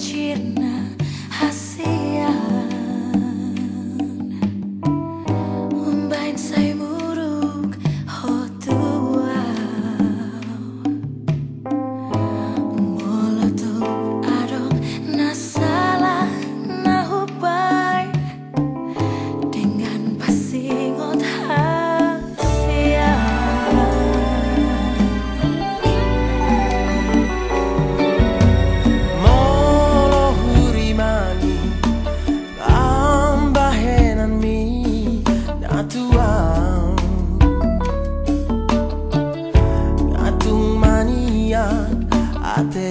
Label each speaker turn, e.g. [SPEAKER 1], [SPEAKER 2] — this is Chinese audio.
[SPEAKER 1] 情 Date